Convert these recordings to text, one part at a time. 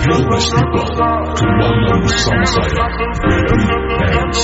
Festival Keuangan bersama saya Barry Hands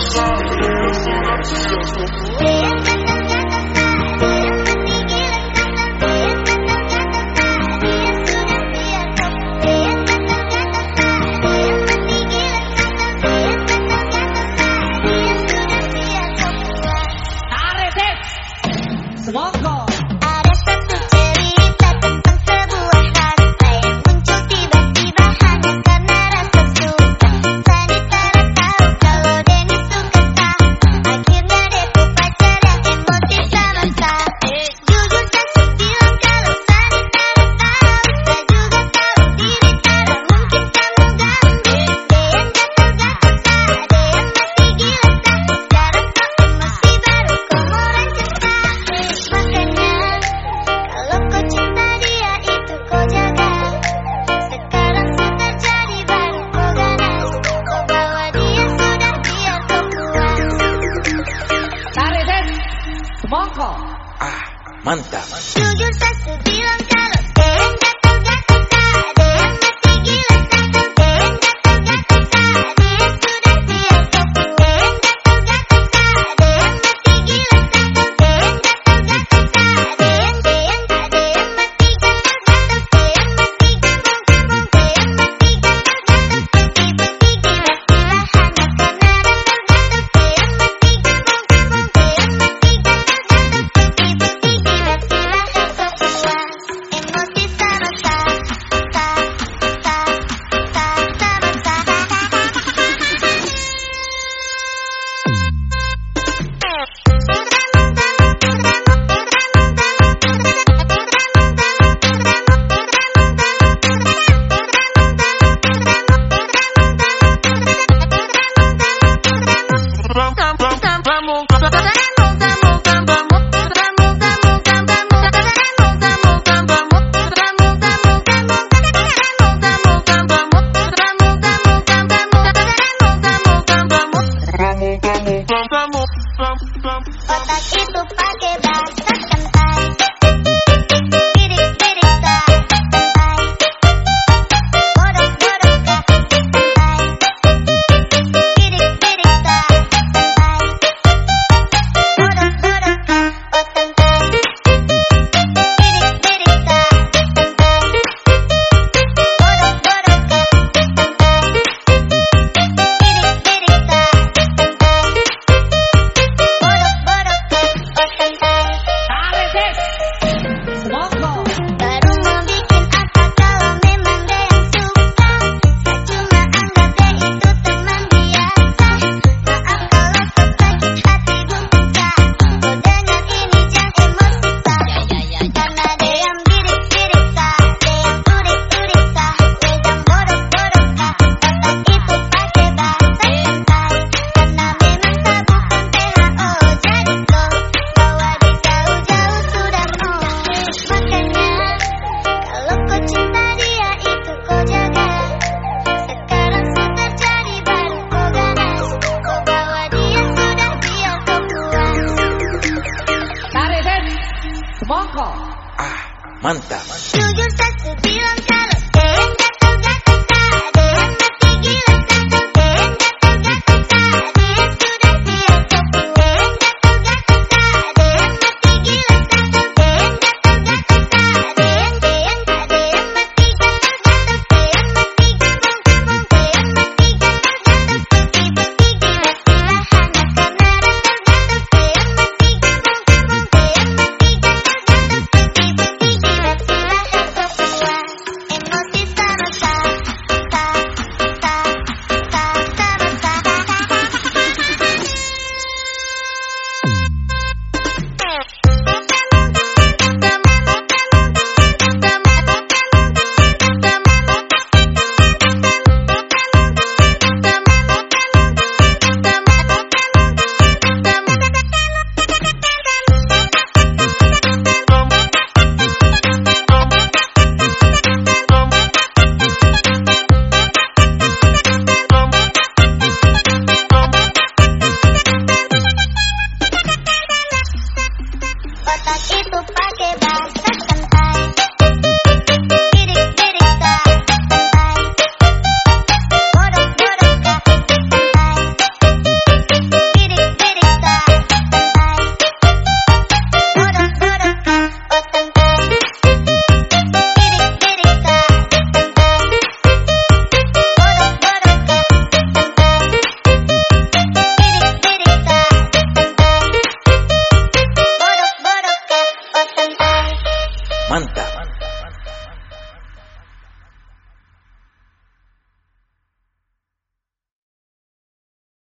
Mantap. Jujur saya bilang Mantap. Jujur saya bilang It's a manta.